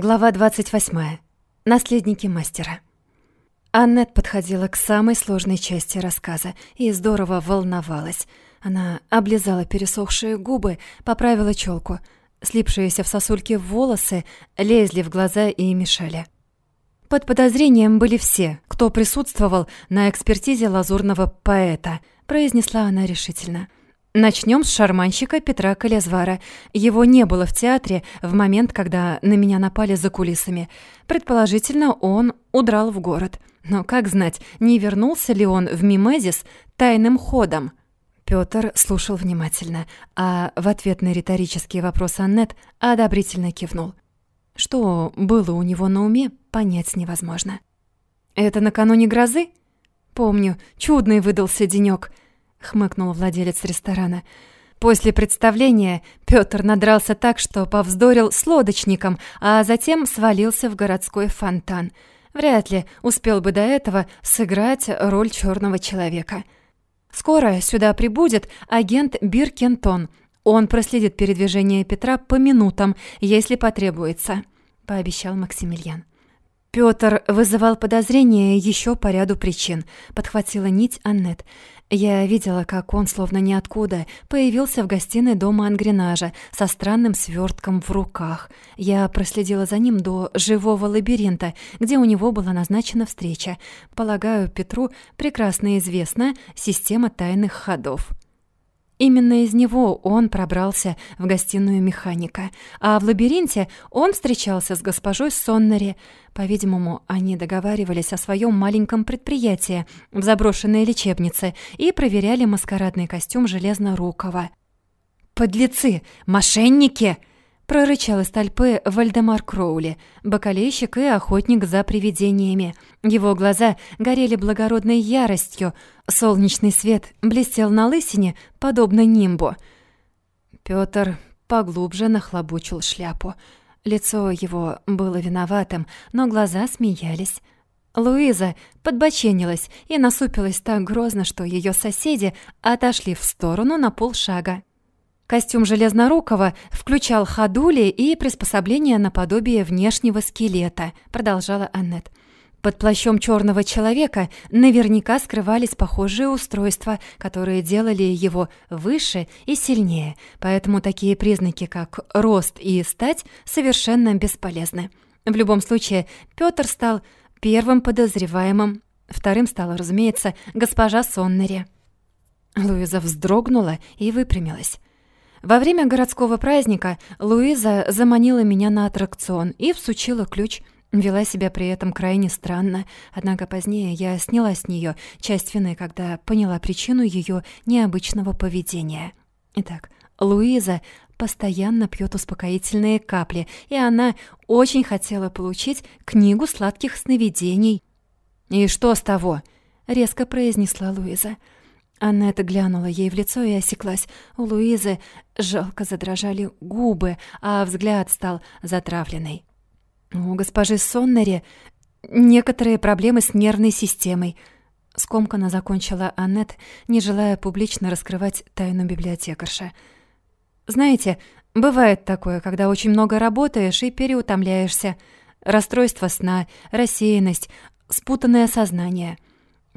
Глава 28. Наследники мастера. Аннет подходила к самой сложной части рассказа и здорово волновалась. Она облизала пересохшие губы, поправила челку. Слипшиеся в сосульки волосы лезли в глаза и мешали. Под подозрением были все, кто присутствовал на экспертизе лазурного поэта, произнесла она решительно. Начнем с шарманщика Петра Колезвара. Его не было в театре в момент, когда на меня напали за кулисами. Предположительно, он удрал в город. Но как знать, не вернулся ли он в Мимезис тайным ходом? Пётр слушал внимательно, а в ответ на риторический вопрос Аннет одобрительно кивнул. Что было у него на уме, понять невозможно. «Это накануне грозы?» «Помню, чудный выдался денёк», — хмыкнул владелец ресторана. После представления Пётр надрался так, что повздорил с лодочником, а затем свалился в городской фонтан. Вряд ли успел бы до этого сыграть роль чёрного человека. Скоро сюда прибудет агент Биркентон. Он проследит передвижение Петра по минутам, если потребуется, пообещал Максимилиан. Пётр вызывал подозрения ещё по ряду причин, подхватила нить Аннет. Я видела, как он, словно ниоткуда, появился в гостиной дома Ангренажа со странным свертком в руках. Я проследила за ним до живого лабиринта, где у него была назначена встреча. Полагаю, Петру прекрасно известна система тайных ходов. Именно из него он пробрался в гостиную механика, а в лабиринте он встречался с госпожой Соннери. По-видимому, они договаривались о своем маленьком предприятии в заброшенной лечебнице и проверяли маскарадный костюм Железнорукова. «Подлецы! Мошенники!» Прорычал из толпы Вальдемар Кроули, бокалейщик и охотник за привидениями. Его глаза горели благородной яростью, солнечный свет блестел на лысине, подобно нимбу. Пётр поглубже нахлобучил шляпу. Лицо его было виноватым, но глаза смеялись. Луиза подбоченилась и насупилась так грозно, что ее соседи отошли в сторону на полшага. Костюм Железнорукова включал ходули и приспособления наподобие внешнего скелета, продолжала Аннет. Под плащом черного человека наверняка скрывались похожие устройства, которые делали его выше и сильнее, поэтому такие признаки, как рост и стать, совершенно бесполезны. В любом случае, Пётр стал первым подозреваемым, вторым стала, разумеется, госпожа Соннери. Луиза вздрогнула и выпрямилась. Во время городского праздника Луиза заманила меня на аттракцион и всучила ключ. Вела себя при этом крайне странно, однако позднее я сняла с нее часть вины, когда поняла причину ее необычного поведения. Итак, Луиза постоянно пьет успокоительные капли, и она очень хотела получить книгу сладких сновидений. «И что с того?» — резко произнесла Луиза. Аннет глянула ей в лицо и осеклась. У Луизы жалко задрожали губы, а взгляд стал затравленный. У госпожи Соннери некоторые проблемы с нервной системой. Скомканно закончила Аннет, не желая публично раскрывать тайну библиотекарша. «Знаете, бывает такое, когда очень много работаешь и переутомляешься. Расстройство сна, рассеянность, спутанное сознание —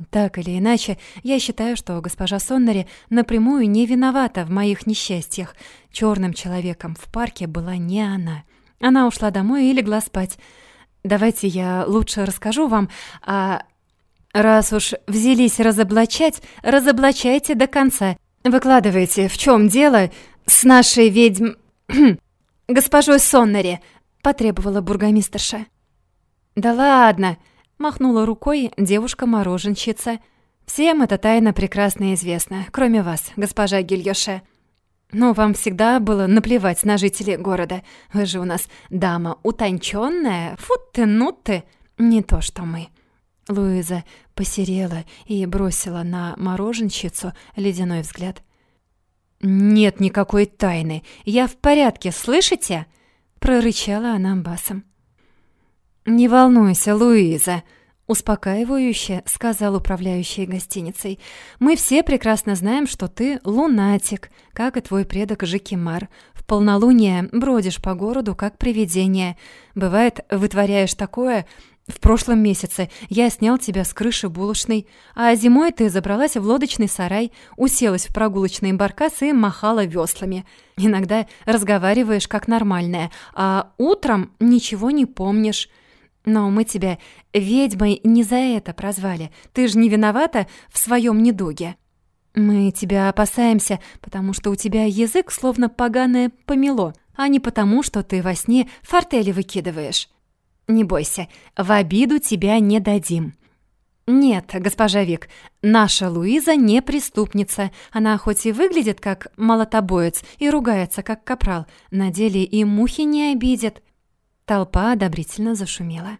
так или иначе, я считаю, что госпожа Соннери напрямую не виновата в моих несчастьях. Черным человеком в парке была не она. Она ушла домой и легла спать. Давайте я лучше расскажу вам, а раз уж взялись разоблачать, разоблачайте до конца. Выкладывайте, в чем дело с нашей ведьм... госпожой Соннери, потребовала бургомистерша. Да ладно, Махнула рукой девушка-мороженщица. «Всем эта тайна прекрасно известна, кроме вас, госпожа Гильёше. Но вам всегда было наплевать на жителей города. Вы же у нас дама утонченная, фу ты, ну не то что мы». Луиза посерела и бросила на мороженщицу ледяной взгляд. «Нет никакой тайны. Я в порядке, слышите?» — прорычала она басом. «Не волнуйся, Луиза», Успокаивающе сказал управляющий гостиницей. «Мы все прекрасно знаем, что ты лунатик, как и твой предок Жикимар. В полнолуние бродишь по городу, как привидение. Бывает, вытворяешь такое, в прошлом месяце я снял тебя с крыши булочной, а зимой ты забралась в лодочный сарай, уселась в прогулочный баркас и махала веслами. Иногда разговариваешь как нормальная, а утром ничего не помнишь. Но мы тебя ведьмой не за это прозвали. Ты же не виновата в своем недуге. Мы тебя опасаемся, потому что у тебя язык словно поганое помело, а не потому, что ты во сне фортели выкидываешь. Не бойся, в обиду тебя не дадим. Нет, госпожа Вик, наша Луиза не преступница. Она хоть и выглядит как молотобоец и ругается как капрал, на деле и мухи не обидит. Толпа одобрительно зашумела.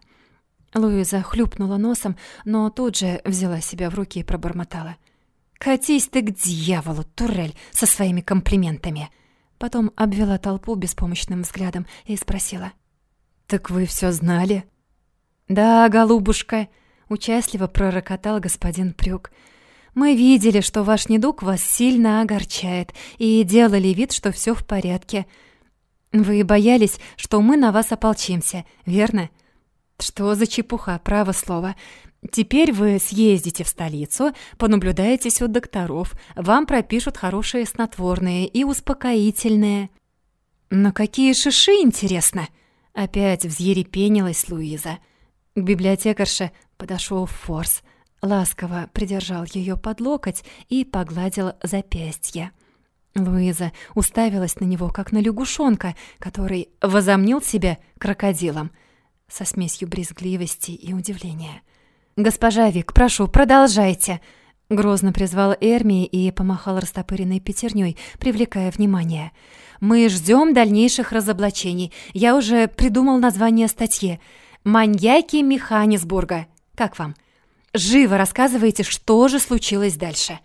Луиза хлюпнула носом, но тут же взяла себя в руки и пробормотала. «Катись ты к дьяволу, турель, со своими комплиментами!» Потом обвела толпу беспомощным взглядом и спросила. «Так вы все знали?» «Да, голубушка», — участливо пророкотал господин Прюк. «Мы видели, что ваш недуг вас сильно огорчает, и делали вид, что все в порядке. Вы боялись, что мы на вас ополчимся, верно?» «Что за чепуха, право слово. Теперь вы съездите в столицу, понаблюдаетесь у докторов, вам пропишут хорошие снотворные и успокоительные». «Но какие шиши, интересно?» Опять взъерепенилась Луиза. К библиотекарше подошел Форс, ласково придержал ее под локоть и погладил запястье. Луиза уставилась на него, как на лягушонка, который возомнил себя крокодилом, со смесью брезгливости и удивления. «Госпожа Вик, прошу, продолжайте!» Грозно призвал Эрми и помахал растопыренной пятерней, привлекая внимание. Мы ждем дальнейших разоблачений. Я уже придумал название статьи. «Маньяки Механисбурга». Как вам? Живо рассказывайте, что же случилось дальше.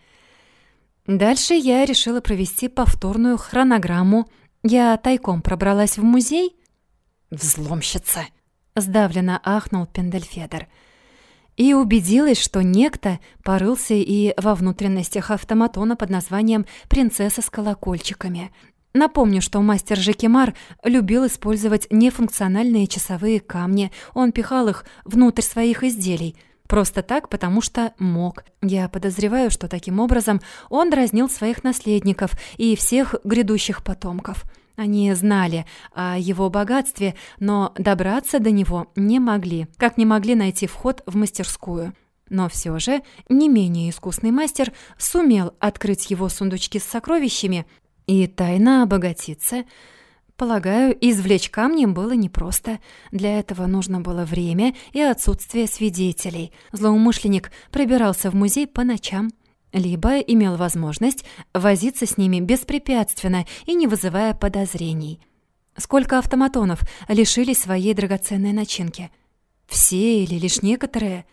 Дальше я решила провести повторную хронограмму. Я тайком пробралась в музей. «Взломщица!» — сдавленно ахнул Пендельфедер. И убедилась, что некто порылся и во внутренностях автоматона под названием «Принцесса с колокольчиками». Напомню, что мастер Жекимар любил использовать нефункциональные часовые камни. Он пихал их внутрь своих изделий. Просто так, потому что мог. Я подозреваю, что таким образом он дразнил своих наследников и всех грядущих потомков. Они знали о его богатстве, но добраться до него не могли, как не могли найти вход в мастерскую. Но все же не менее искусный мастер сумел открыть его сундучки с сокровищами и тайно обогатиться. Полагаю, извлечь камни было непросто. Для этого нужно было время и отсутствие свидетелей. Злоумышленник пробирался в музей по ночам, либо имел возможность возиться с ними беспрепятственно и не вызывая подозрений. Сколько автоматонов лишили своей драгоценной начинки? Все или лишь некоторые?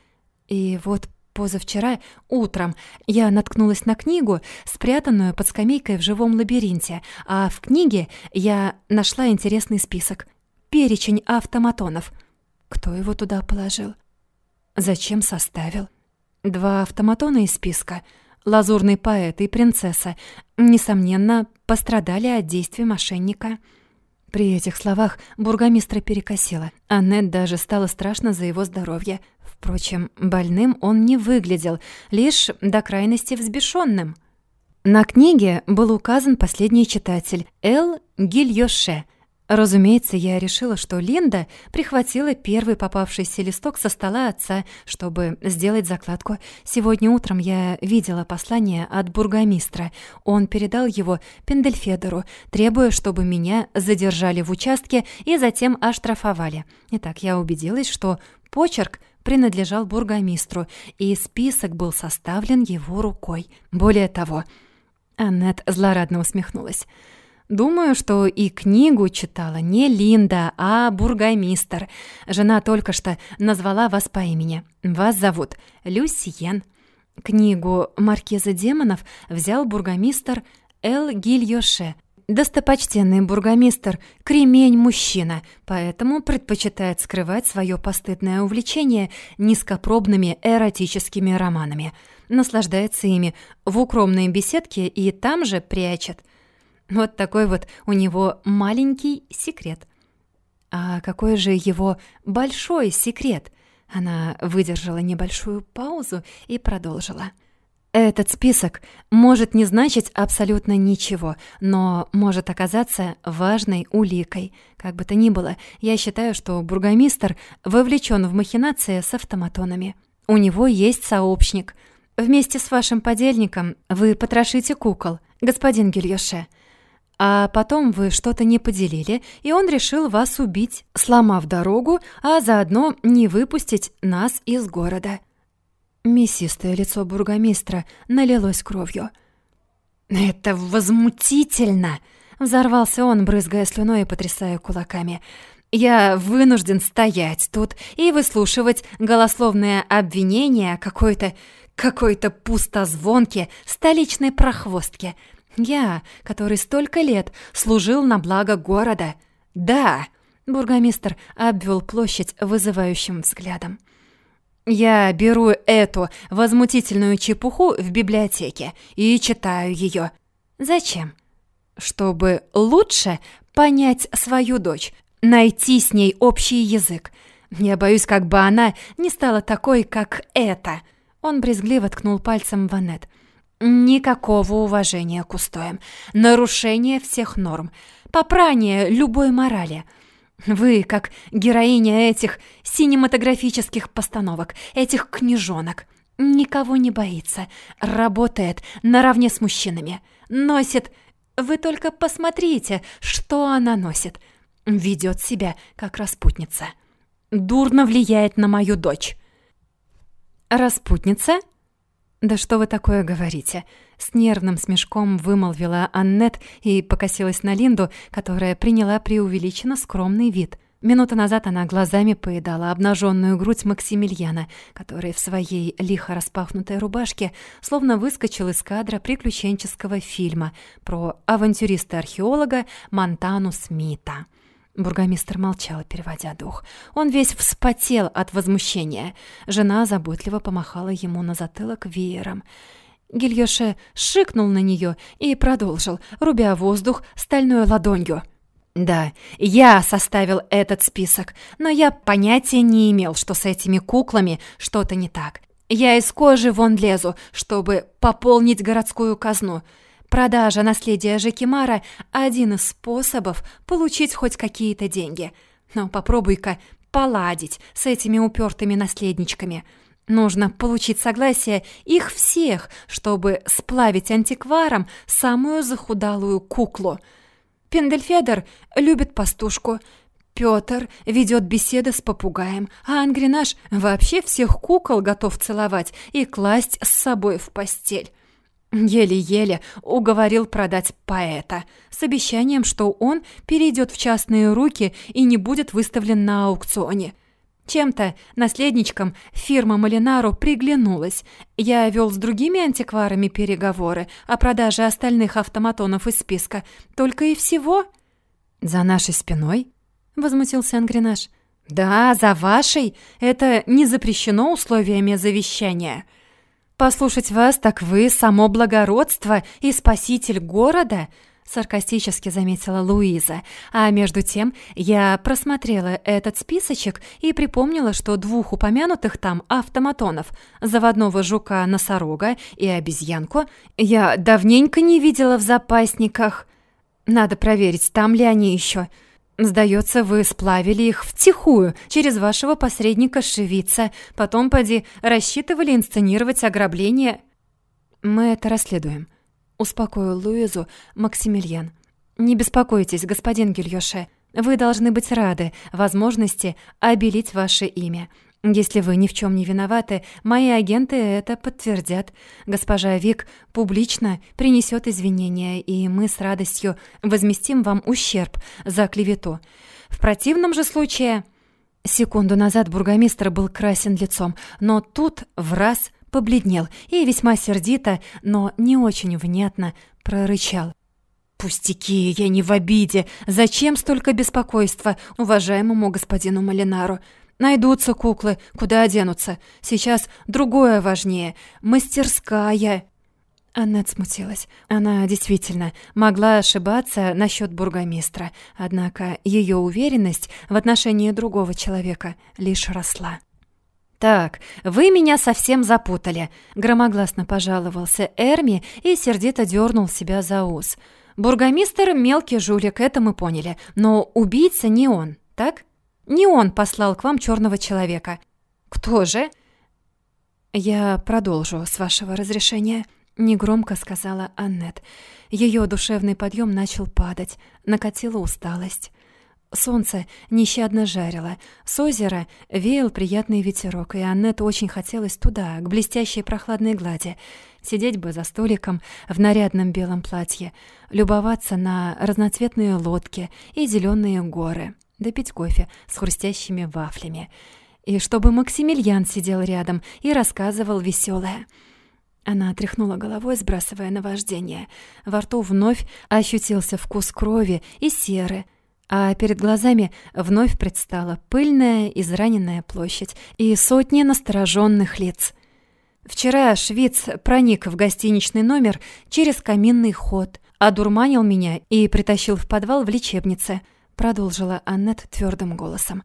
И вот Позавчера утром я наткнулась на книгу, спрятанную под скамейкой в живом лабиринте, а в книге я нашла интересный список. Перечень автоматонов. Кто его туда положил? Зачем составил? Два автоматона из списка, лазурный поэт и принцесса, несомненно, пострадали от действий мошенника. При этих словах бургомистра перекосило. Аннет даже стало страшно за его здоровье. Впрочем, больным он не выглядел, лишь до крайности взбешенным. На книге был указан последний читатель Эл Гильёше. Разумеется, я решила, что Линда прихватила первый попавшийся листок со стола отца, чтобы сделать закладку. Сегодня утром я видела послание от бургомистра. Он передал его Пендельфедеру, требуя, чтобы меня задержали в участке и затем оштрафовали. Итак, я убедилась, что почерк принадлежал бургомистру, и список был составлен его рукой. Более того, Аннет злорадно усмехнулась. Думаю, что и книгу читала не Линда, а бургомистр. Жена только что назвала вас по имени. Вас зовут Люсиен. Книгу «Маркиза демонов» взял бургомистр Эл Гильоше. Достопочтенный бургомистр – кремень-мужчина, поэтому предпочитает скрывать свое постыдное увлечение низкопробными эротическими романами. Наслаждается ими в укромной беседке и там же прячет. Вот такой вот у него маленький секрет. А какой же его большой секрет? Она выдержала небольшую паузу и продолжила – этот список может не значить абсолютно ничего, но может оказаться важной уликой. Как бы то ни было, я считаю, что бургомистр вовлечен в махинации с автоматонами. У него есть сообщник. Вместе с вашим подельником вы потрошите кукол, господин Гильоше. А потом вы что-то не поделили, и он решил вас убить, сломав дорогу, а заодно не выпустить нас из города. Мясистое лицо бургомистра налилось кровью. «Это возмутительно!» — взорвался он, брызгая слюной и потрясая кулаками. «Я вынужден стоять тут и выслушивать голословное обвинение какой-то... какой-то пустозвонки столичной прохвостки. Я, который столько лет служил на благо города. Да!» — бургомистр обвел площадь вызывающим взглядом. Я беру эту возмутительную чепуху в библиотеке и читаю ее. Зачем? Чтобы лучше понять свою дочь, найти с ней общий язык. Я боюсь, как бы она не стала такой, как эта. Он брезгливо ткнул пальцем в Аннет. Никакого уважения к устоям, нарушение всех норм, попрание любой морали — вы, как героиня этих синематографических постановок, этих книжонок, никого не боится, работает наравне с мужчинами, носит... Вы только посмотрите, что она носит. Ведет себя, как распутница. Дурно влияет на мою дочь. Распутница? Да что вы такое говорите? С нервным смешком вымолвила Аннет и покосилась на Линду, которая приняла преувеличенно скромный вид. Минуту назад она глазами поедала обнаженную грудь Максимилиана, который в своей лихо распахнутой рубашке словно выскочил из кадра приключенческого фильма про авантюриста-археолога Монтану Смита. Бургомистр молчал, переводя дух. Он весь вспотел от возмущения. Жена заботливо помахала ему на затылок веером. Гильёше шикнул на нее и продолжил, рубя воздух стальной ладонью. «Да, я составил этот список, но я понятия не имел, что с этими куклами что-то не так. Я из кожи вон лезу, чтобы пополнить городскую казну. Продажа наследия Жекимара – один из способов получить хоть какие-то деньги. Но попробуй-ка поладить с этими упертыми наследничками». Нужно получить согласие их всех, чтобы сплавить антикваром самую захудалую куклу. Пендельфедер любит пастушку. Пётр ведет беседы с попугаем, а Ангренаж вообще всех кукол готов целовать и класть с собой в постель. Еле-еле уговорил продать поэта с обещанием, что он перейдет в частные руки и не будет выставлен на аукционе. Чем-то наследничкам фирма Малинару приглянулась. Я вел с другими антикварами переговоры о продаже остальных автоматонов из списка. Только и всего. «За нашей спиной?» — возмутился Ангренаж. «Да, за вашей. Это не запрещено условиями завещания. Послушать вас, так вы само благородство и спаситель города?» Саркастически заметила Луиза. А между тем я просмотрела этот списочек и припомнила, что двух упомянутых там автоматонов, заводного жука-носорога и обезьянку, я давненько не видела в запасниках. Надо проверить, там ли они еще. Сдается, вы сплавили их втихую через вашего посредника Шевица, потом, поди, рассчитывали инсценировать ограбление. Мы это расследуем. — успокоил Луизу Максимилиан. «Не беспокойтесь, господин Гильёше. Вы должны быть рады возможности обелить ваше имя. Если вы ни в чем не виноваты, мои агенты это подтвердят. Госпожа Вик публично принесет извинения, и мы с радостью возместим вам ущерб за клевету. В противном же случае...» Секунду назад бургомистр был красен лицом, но тут в раз побледнел и весьма сердито, но не очень внятно прорычал. «Пустяки, я не в обиде. Зачем столько беспокойства уважаемому господину Малинару? Найдутся куклы, куда оденутся. Сейчас другое важнее. Мастерская». Аннет смутилась. Она действительно могла ошибаться насчет бургомистра, однако ее уверенность в отношении другого человека лишь росла. «Так, вы меня совсем запутали», — громогласно пожаловался Эрми и сердито дернул себя за ус. «Бургомистр — мелкий жулик, это мы поняли, но убийца не он, так? Не он послал к вам черного человека. Кто же?» «Я продолжу, с вашего разрешения», Негромко сказала Аннет. Ее душевный подъем начал падать, накатила усталость. Солнце нещадно жарило, с озера веял приятный ветерок, и Аннет очень хотелось туда, к блестящей прохладной глади. Сидеть бы за столиком в нарядном белом платье, любоваться на разноцветные лодки и зеленые горы, да пить кофе с хрустящими вафлями. И чтобы Максимилиан сидел рядом и рассказывал веселое. Она отряхнула головой, сбрасывая наваждение. Во рту вновь ощутился вкус крови и серы, а перед глазами вновь предстала пыльная израненная площадь и сотни настороженных лиц. Вчера швец проник в гостиничный номер через каминный ход, одурманил меня и притащил в подвал в лечебнице, продолжила Аннет твердым голосом.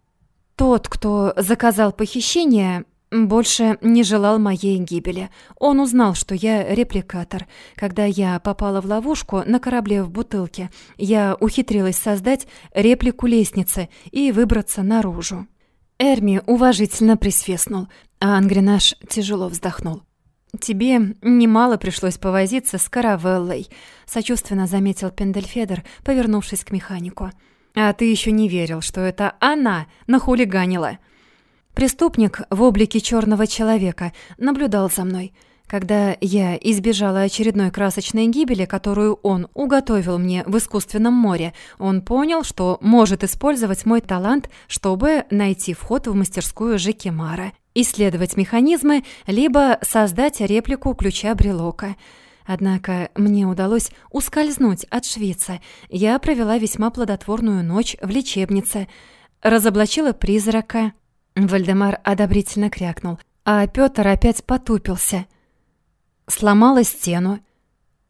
Тот, кто заказал похищение, больше не желал моей гибели. Он узнал, что я репликатор. Когда я попала в ловушку на корабле в бутылке, я ухитрилась создать реплику лестницы и выбраться наружу. Эрми уважительно присвистнул, а Ангренаж тяжело вздохнул. «Тебе немало пришлось повозиться с каравеллой», — сочувственно заметил Пендельфедер, повернувшись к механику. «А ты еще не верил, что это она нахулиганила». Преступник в облике черного человека наблюдал за мной. Когда я избежала очередной красочной гибели, которую он уготовил мне в искусственном море, он понял, что может использовать мой талант, чтобы найти вход в мастерскую Жекимара, исследовать механизмы, либо создать реплику ключа брелока. Однако мне удалось ускользнуть от Швейца. Я провела весьма плодотворную ночь в лечебнице, разоблачила призрака, Вальдемар одобрительно крякнул, а Пётр опять потупился. «Сломала стену».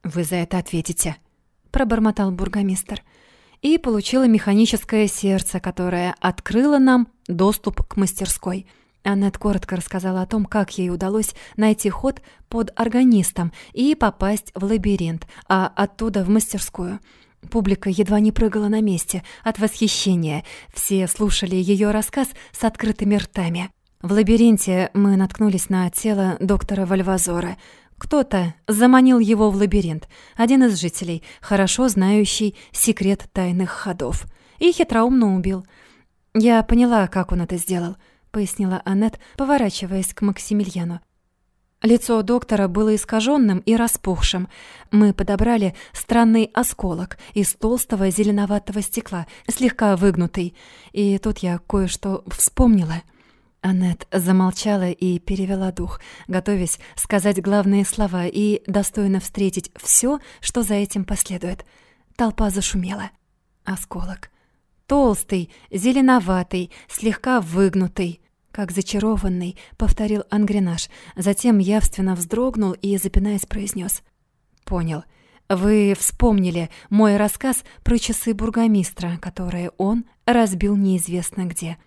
«Вы за это ответите», — пробормотал бургомистр. И получила механическое сердце, которое открыло нам доступ к мастерской. Аннет коротко рассказала о том, как ей удалось найти ход под органистом и попасть в лабиринт, а оттуда в мастерскую — Публика едва не прыгала на месте от восхищения. Все слушали ее рассказ с открытыми ртами. В лабиринте мы наткнулись на тело доктора Вальвазора. Кто-то заманил его в лабиринт, один из жителей, хорошо знающий секрет тайных ходов, и хитроумно убил. «Я поняла, как он это сделал», — пояснила Аннет, поворачиваясь к Максимилиану. Лицо доктора было искаженным и распухшим. Мы подобрали странный осколок из толстого зеленоватого стекла, слегка выгнутый. И тут я кое-что вспомнила. Аннет замолчала и перевела дух, готовясь сказать главные слова и достойно встретить все, что за этим последует. Толпа зашумела. Осколок. Толстый, зеленоватый, слегка выгнутый. Как зачарованный, повторил Ангренаж, затем явственно вздрогнул и, запинаясь, произнес: «Понял. Вы вспомнили мой рассказ про часы бургомистра, которые он разбил неизвестно где,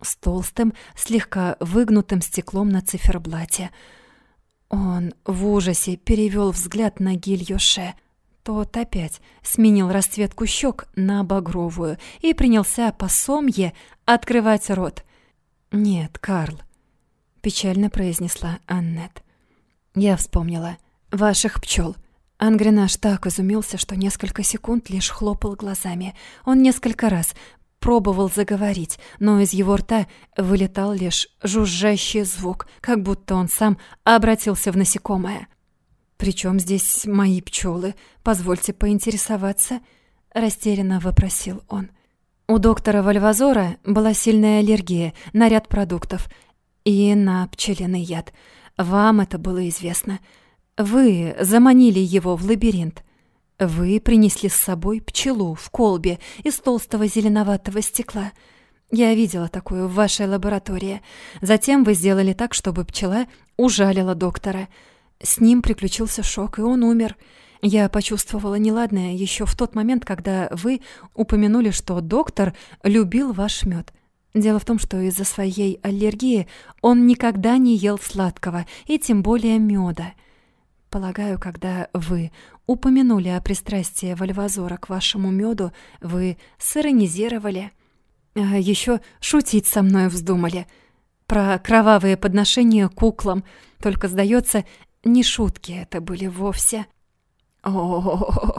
с толстым, слегка выгнутым стеклом на циферблате». Он в ужасе перевел взгляд на Гильоше. Тот опять сменил расцветку щек на багровую и принялся по сомье открывать рот — «Нет, Карл», — печально произнесла Аннет. «Я вспомнила. Ваших пчел. Ангренаж так изумился, что несколько секунд лишь хлопал глазами. Он несколько раз пробовал заговорить, но из его рта вылетал лишь жужжащий звук, как будто он сам обратился в насекомое. «Причем здесь мои пчелы? Позвольте поинтересоваться», — растерянно вопросил он. У доктора Вальвазора была сильная аллергия на ряд продуктов и на пчелиный яд. Вам это было известно. Вы заманили его в лабиринт. Вы принесли с собой пчелу в колбе из толстого зеленоватого стекла. Я видела такую в вашей лаборатории. Затем вы сделали так, чтобы пчела ужалила доктора. С ним приключился шок, и он умер. Я почувствовала неладное еще в тот момент, когда вы упомянули, что доктор любил ваш мед. Дело в том, что из-за своей аллергии он никогда не ел сладкого, и тем более меда. Полагаю, когда вы упомянули о пристрастии Вальвазора к вашему меду, вы сиронизировали. А еще шутить со мной вздумали. Про кровавые подношения куклам. Только, сдается, не шутки это были вовсе. О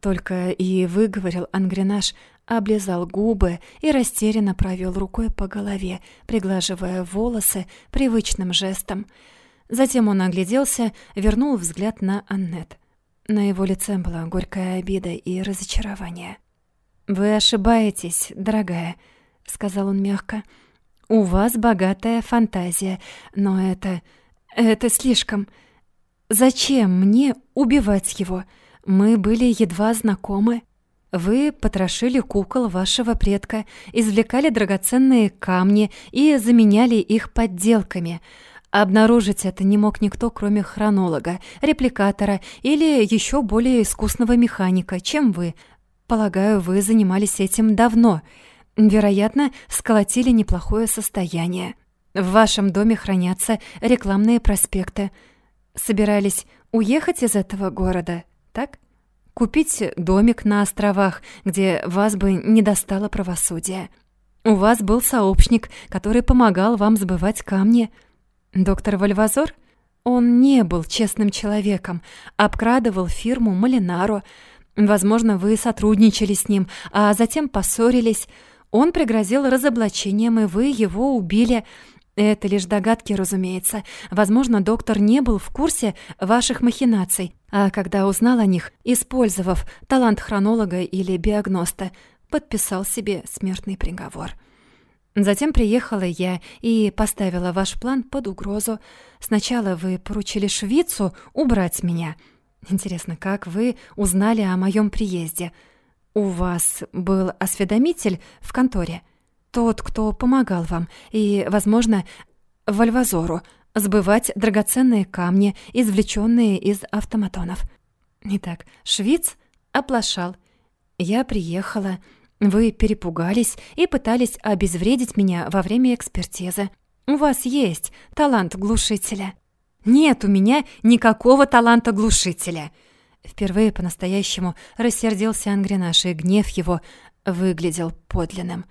Только и выговорил Ангренаж, облизал губы и растерянно провел рукой по голове, приглаживая волосы привычным жестом. Затем он огляделся, вернул взгляд на Аннет. На его лице была горькая обида и разочарование. «Вы ошибаетесь, дорогая», — сказал он мягко. «У вас богатая фантазия, но это... это слишком. Зачем мне убивать его? Мы были едва знакомы». Вы потрошили кукол вашего предка, извлекали драгоценные камни и заменяли их подделками. Обнаружить это не мог никто, кроме хронолога, репликатора или еще более искусного механика, чем вы. Полагаю, вы занимались этим давно. Вероятно, сколотили неплохое состояние. В вашем доме хранятся рекламные проспекты. Собирались уехать из этого города, так? Купить домик на островах, где вас бы не достало правосудия. У вас был сообщник, который помогал вам сбывать камни. Доктор Вальвазор? Он не был честным человеком, обкрадывал фирму Малинаро. Возможно, вы сотрудничали с ним, а затем поссорились. Он пригрозил разоблачением, и вы его убили. Это лишь догадки, разумеется. Возможно, доктор не был в курсе ваших махинаций, а когда узнал о них, использовав талант хронолога или биогноста, подписал себе смертный приговор. Затем приехала я и поставила ваш план под угрозу. Сначала вы поручили швицу убрать меня. Интересно, как вы узнали о моем приезде? У вас был осведомитель в конторе?» Тот, кто помогал вам, и, возможно, Вальвазору, сбывать драгоценные камни, извлеченные из автоматонов. Итак, швиц оплошал. Я приехала. Вы перепугались и пытались обезвредить меня во время экспертизы. У вас есть талант глушителя. Нет у меня никакого таланта глушителя. Впервые по-настоящему рассердился Ангренаш, и гнев его выглядел подлинным.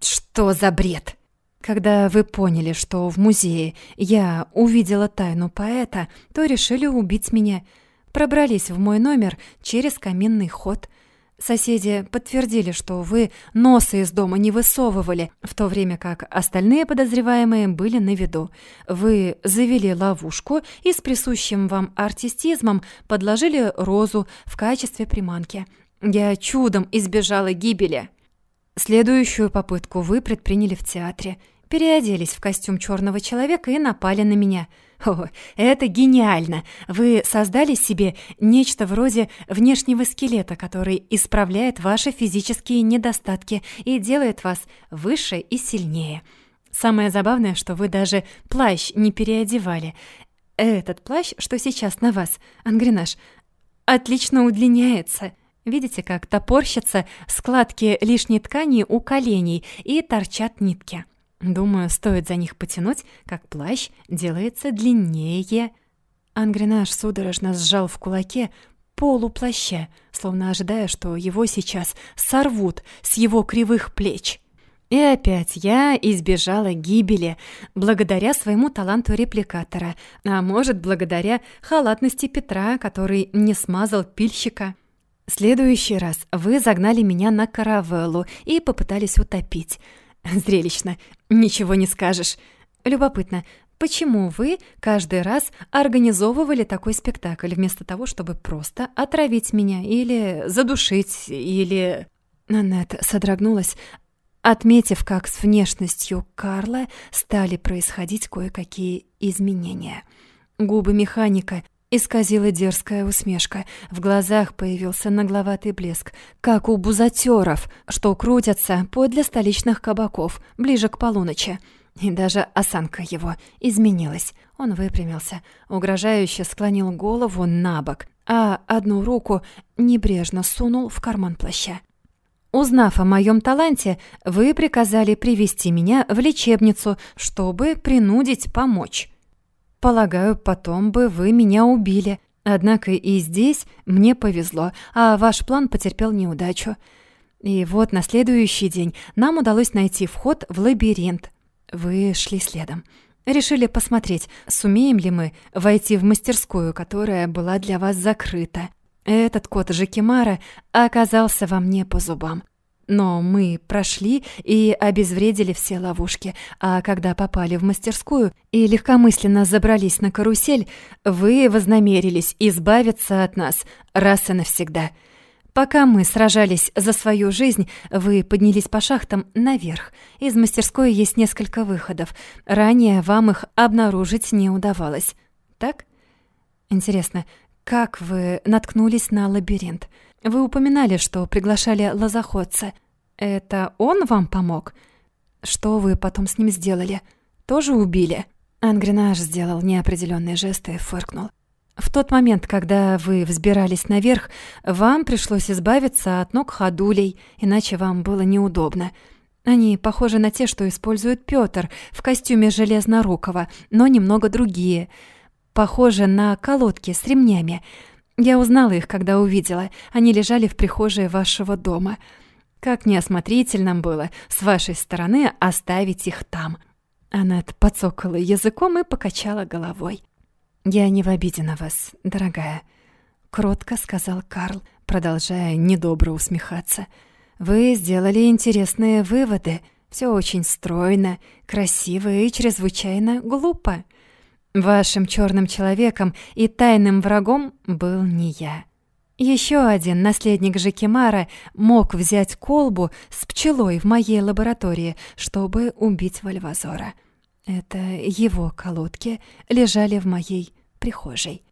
Что за бред? Когда вы поняли, что в музее я увидела тайну поэта, то решили убить меня. Пробрались в мой номер через каминный ход. Соседи подтвердили, что вы носа из дома не высовывали, в то время как остальные подозреваемые были на виду. Вы завели ловушку и с присущим вам артистизмом подложили розу в качестве приманки. Я чудом избежала гибели. Следующую попытку вы предприняли в театре. Переоделись в костюм черного человека и напали на меня. О, это гениально! Вы создали себе нечто вроде внешнего скелета, который исправляет ваши физические недостатки и делает вас выше и сильнее. Самое забавное, что вы даже плащ не переодевали. Этот плащ, что сейчас на вас, Ангренаж, отлично удлиняется — Видите, как топорщатся складки лишней ткани у коленей и торчат нитки. Думаю, стоит за них потянуть, как плащ делается длиннее. Ангренаж судорожно сжал в кулаке полу плаща, словно ожидая, что его сейчас сорвут с его кривых плеч. И опять я избежала гибели благодаря своему таланту репликатора, а может, благодаря халатности Петра, который не смазал пильщика. Следующий раз вы загнали меня на каравеллу и попытались утопить. Зрелищно, ничего не скажешь. Любопытно, почему вы каждый раз организовывали такой спектакль вместо того, чтобы просто отравить меня или задушить, или... Нанет содрогнулась, отметив, как с внешностью Карла стали происходить кое-какие изменения. Губы механика исказила дерзкая усмешка. В глазах появился нагловатый блеск, как у бузатеров, что крутятся подле столичных кабаков, ближе к полуночи. И даже осанка его изменилась. Он выпрямился, угрожающе склонил голову на бок, а одну руку небрежно сунул в карман плаща. Узнав о моем таланте, вы приказали привести меня в лечебницу, чтобы принудить помочь. Полагаю, потом бы вы меня убили. Однако и здесь мне повезло, а ваш план потерпел неудачу. И вот на следующий день нам удалось найти вход в лабиринт. Вы шли следом. Решили посмотреть, сумеем ли мы войти в мастерскую, которая была для вас закрыта. Этот кот Жакимара оказался вам не по зубам. Но мы прошли и обезвредили все ловушки, а когда попали в мастерскую и легкомысленно забрались на карусель, вы вознамерились избавиться от нас раз и навсегда. Пока мы сражались за свою жизнь, вы поднялись по шахтам наверх. Из мастерской есть несколько выходов. Ранее вам их обнаружить не удавалось. Так? Интересно, как вы наткнулись на лабиринт? Вы упоминали, что приглашали лозоходца. Это он вам помог? Что вы потом с ним сделали? Тоже убили?» Ангренаж сделал неопределенные жесты и фыркнул. «В тот момент, когда вы взбирались наверх, вам пришлось избавиться от ног ходулей, иначе вам было неудобно. Они похожи на те, что использует Пётр в костюме Железнорукова, но немного другие. Похожи на колодки с ремнями. Я узнала их, когда увидела. Они лежали в прихожей вашего дома. Как неосмотрительно было с вашей стороны оставить их там». Аннет подсокала языком и покачала головой. «Я не в обиде на вас, дорогая», — кротко сказал Карл, продолжая недобро усмехаться. «Вы сделали интересные выводы. Все очень стройно, красиво и чрезвычайно глупо. Вашим черным человеком и тайным врагом был не я. Еще один наследник Жекимара мог взять колбу с пчелой в моей лаборатории, чтобы убить Вальвазора. Это его колодки лежали в моей прихожей.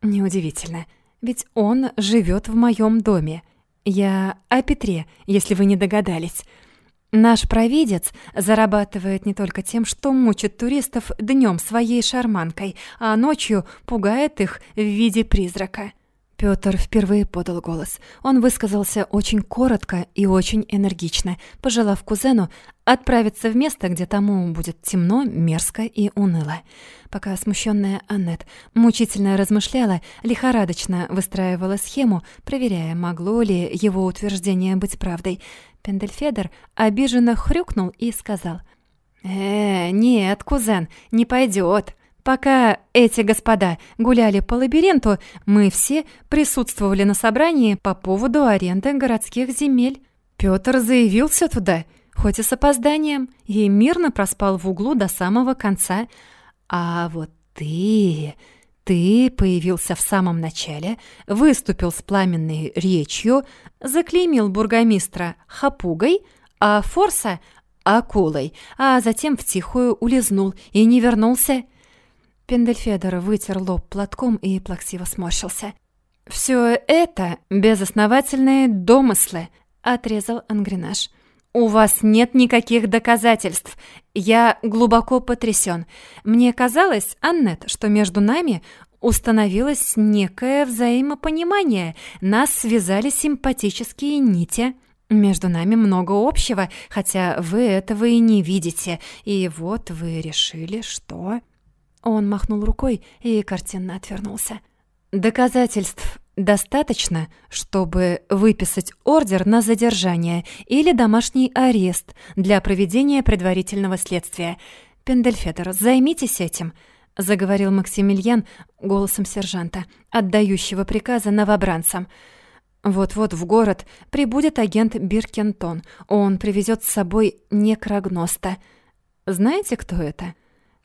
Неудивительно, ведь он живет в моем доме. Я о Петре, если вы не догадались. Наш провидец зарабатывает не только тем, что мучит туристов днем своей шарманкой, а ночью пугает их в виде призрака. Пётр впервые подал голос. Он высказался очень коротко и очень энергично, пожелав кузену отправиться в место, где тому будет темно, мерзко и уныло. Пока смущенная Аннет мучительно размышляла, лихорадочно выстраивала схему, проверяя, могло ли его утверждение быть правдой, Пендельфедер обиженно хрюкнул и сказал «Э, нет, кузен, не пойдет. Пока эти господа гуляли по лабиринту, мы все присутствовали на собрании по поводу аренды городских земель. Пётр заявился туда, хоть и с опозданием, и мирно проспал в углу до самого конца. А вот ты... Ты появился в самом начале, выступил с пламенной речью, заклеймил бургомистра хапугой, а Форса — акулой, а затем втихую улизнул и не вернулся — Пендельфедер вытер лоб платком и плаксиво сморщился. «Всё это безосновательные домыслы», — отрезал Ангренаж. «У вас нет никаких доказательств. Я глубоко потрясён. Мне казалось, Аннет, что между нами установилось некое взаимопонимание. Нас связали симпатические нити». Между нами много общего, хотя вы этого и не видите. И вот вы решили, что... Он махнул рукой и картинно отвернулся. «Доказательств достаточно, чтобы выписать ордер на задержание или домашний арест для проведения предварительного следствия. Пендельфетер, займитесь этим», — заговорил Максимилиан голосом сержанта, отдающего приказы новобранцам. Вот-вот в город прибудет агент Биркентон. Он привезет с собой некрогноста. Знаете, кто это?»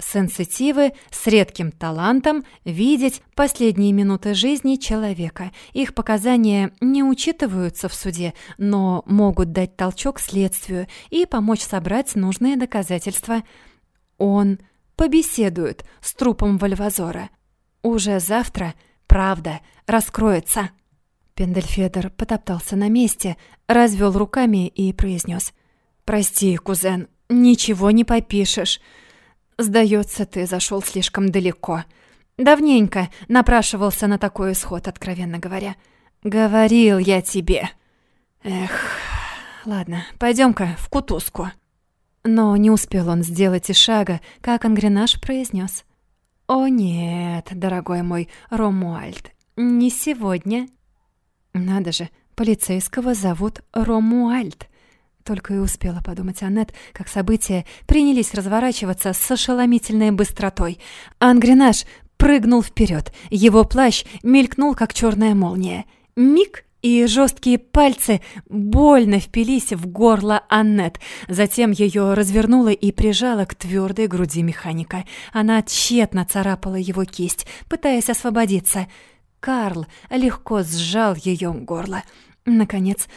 Сенситивы с редким талантом видеть последние минуты жизни человека. Их показания не учитываются в суде, но могут дать толчок следствию и помочь собрать нужные доказательства. Он побеседует с трупом Вальвазора. Уже завтра правда раскроется. Пендельфедер потоптался на месте, развел руками и произнес: «Прости, кузен, ничего не попишешь. Сдается, ты зашел слишком далеко. Давненько напрашивался на такой исход, откровенно говоря. Говорил я тебе. Эх, ладно, пойдем-ка в кутузку». Но не успел он сделать и шага, как Ангренаж произнес: «О нет, дорогой мой Ромуальд, не сегодня». «Надо же, полицейского зовут Ромуальд». Только и успела подумать Аннет, как события принялись разворачиваться с ошеломительной быстротой. Ангренаж прыгнул вперед, его плащ мелькнул, как черная молния. Миг, и жесткие пальцы больно впились в горло Аннет. Затем ее развернуло и прижало к твердой груди механика. Она тщетно царапала его кисть, пытаясь освободиться. Карл легко сжал ее горло. Наконец,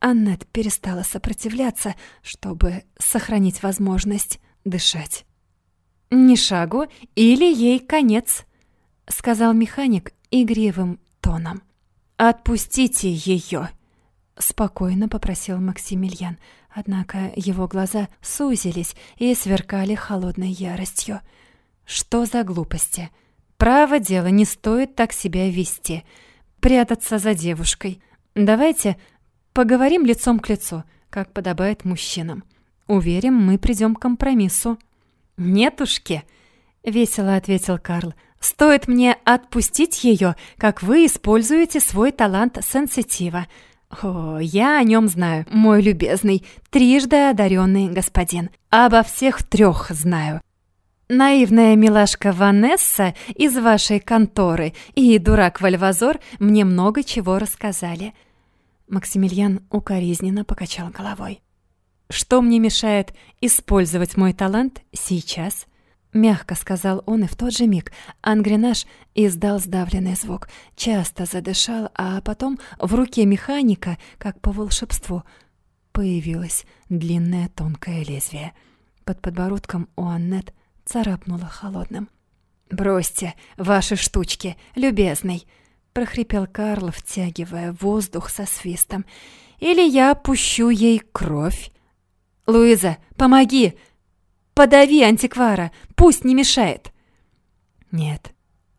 Аннет перестала сопротивляться, чтобы сохранить возможность дышать. «Ни шагу, или ей конец», — сказал механик игривым тоном. «Отпустите ее!» — спокойно попросил Максимилиан, однако его глаза сузились и сверкали холодной яростью. «Что за глупости? Право дело, не стоит так себя вести. Прятаться за девушкой. Давайте поговорим лицом к лицу, как подобает мужчинам. Уверен, мы придем к компромиссу». «Нетушки!» — весело ответил Карл — Стоит мне отпустить ее, как вы используете свой талант сенситива. О, я о нем знаю, мой любезный, трижды одаренный господин. Обо всех трех знаю. Наивная милашка Ванесса из вашей конторы и дурак Вальвазор мне много чего рассказали. Максимилиан укоризненно покачал головой. Что мне мешает использовать мой талант сейчас? — Мягко сказал он, и в тот же миг Ангренаж издал сдавленный звук, часто задышал, а потом в руке механика, как по волшебству, появилось длинное тонкое лезвие. Под подбородком у Аннет царапнуло холодным. «Бросьте ваши штучки, любезный!» — прохрипел Карл, втягивая воздух со свистом. «Или я пущу ей кровь!» «Луиза, помоги!» Подави антиквара, пусть не мешает!» «Нет»,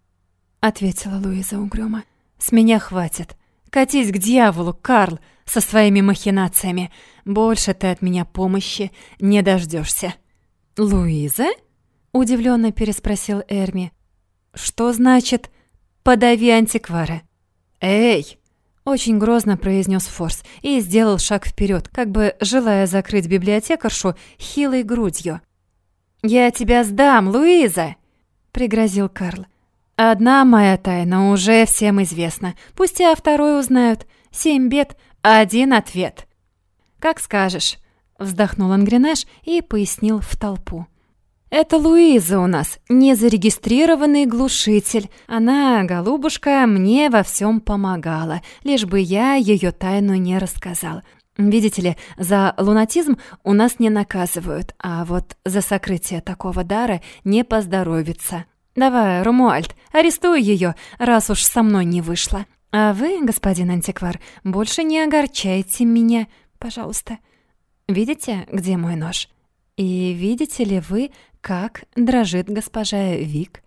— ответила Луиза угрюмо. «С меня хватит. Катись к дьяволу, Карл, со своими махинациями. Больше ты от меня помощи не дождешься. «Луиза?» — удивленно переспросил Эрми. «Что значит «подави антиквара»?» «Эй!» — очень грозно произнес Форс и сделал шаг вперед, как бы желая закрыть библиотекаршу хилой грудью. «Я тебя сдам, Луиза!» — пригрозил Карл. «Одна моя тайна уже всем известна. Пусть и о второй узнают. Семь бед, один ответ». «Как скажешь», — вздохнул Ангренаж и пояснил в толпу. «Это Луиза у нас, незарегистрированный глушитель. Она, голубушка, мне во всем помогала, лишь бы я ее тайну не рассказал. Видите ли, за лунатизм у нас не наказывают, а вот за сокрытие такого дара не поздоровится. Давай, Румуальд, арестуй ее, раз уж со мной не вышло. А вы, господин антиквар, больше не огорчайте меня, пожалуйста. Видите, где мой нож? И видите ли вы, как дрожит госпожа Вик?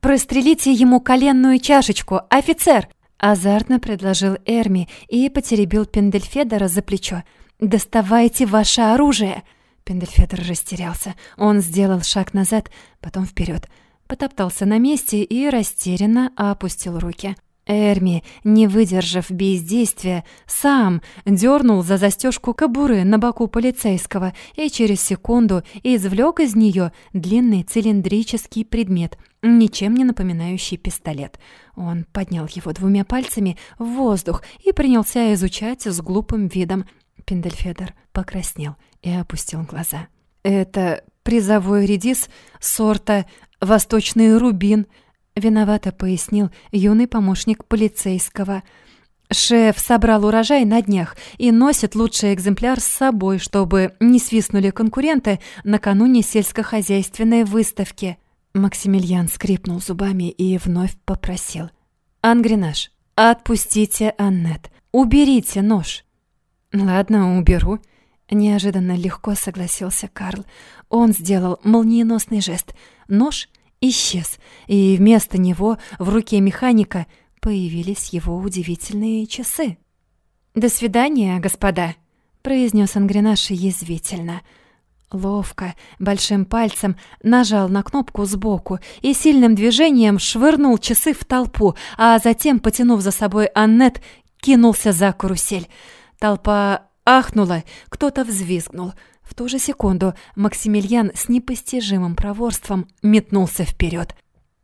Прострелите ему коленную чашечку, офицер! Азартно предложил Эрми и потеребил Пендельфедера за плечо. «Доставайте ваше оружие!» Пендельфедер растерялся. Он сделал шаг назад, потом вперед, потоптался на месте и растерянно опустил руки. Эрми, не выдержав бездействия, сам дернул за застежку кобуры на боку полицейского и через секунду извлек из нее длинный цилиндрический предмет, ничем не напоминающий пистолет. Он поднял его двумя пальцами в воздух и принялся изучать с глупым видом. Пендельфедер покраснел и опустил глаза. «Это призовой редис сорта «Восточный рубин», — виновато пояснил юный помощник полицейского. «Шеф собрал урожай на днях и носит лучший экземпляр с собой, чтобы не свистнули конкуренты накануне сельскохозяйственной выставки». Максимилиан скрипнул зубами и вновь попросил. «Ангренаж, отпустите Аннет, уберите нож». «Ладно, уберу», — неожиданно легко согласился Карл. Он сделал молниеносный жест. Нож исчез, и вместо него в руке механика появились его удивительные часы. «До свидания, господа», — произнес Ангренаш язвительно. Ловко, большим пальцем нажал на кнопку сбоку и сильным движением швырнул часы в толпу, а затем, потянув за собой Аннет, кинулся за карусель. Толпа ахнула, кто-то взвизгнул. В ту же секунду Максимилиан с непостижимым проворством метнулся вперед.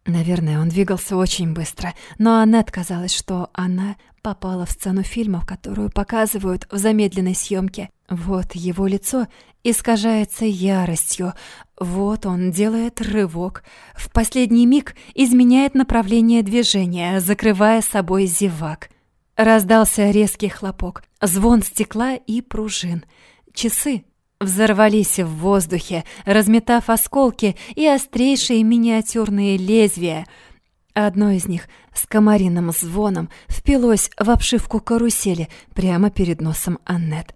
Наверное, он двигался очень быстро, но Аннет казалось, что она попала в сцену фильма, которую показывают в замедленной съемке. Вот его лицо искажается яростью. Вот он делает рывок. В последний миг изменяет направление движения, закрывая собой зевак. Раздался резкий хлопок, звон стекла и пружин. Часы взорвались в воздухе, разметав осколки и острейшие миниатюрные лезвия. Одно из них с комариным звоном впилось в обшивку карусели прямо перед носом Аннет.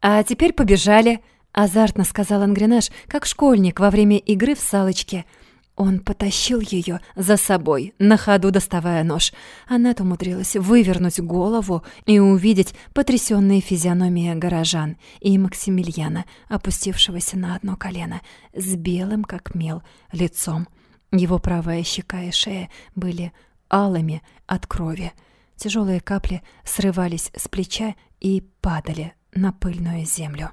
«А теперь побежали», — азартно сказал Ангренаж, как школьник во время игры в салочки — он потащил ее за собой, на ходу доставая нож. Аннет умудрилась вывернуть голову и увидеть потрясенные физиономии горожан и Максимилиана, опустившегося на одно колено, с белым, как мел, лицом. Его правая щека и шея были алыми от крови. Тяжелые капли срывались с плеча и падали на пыльную землю.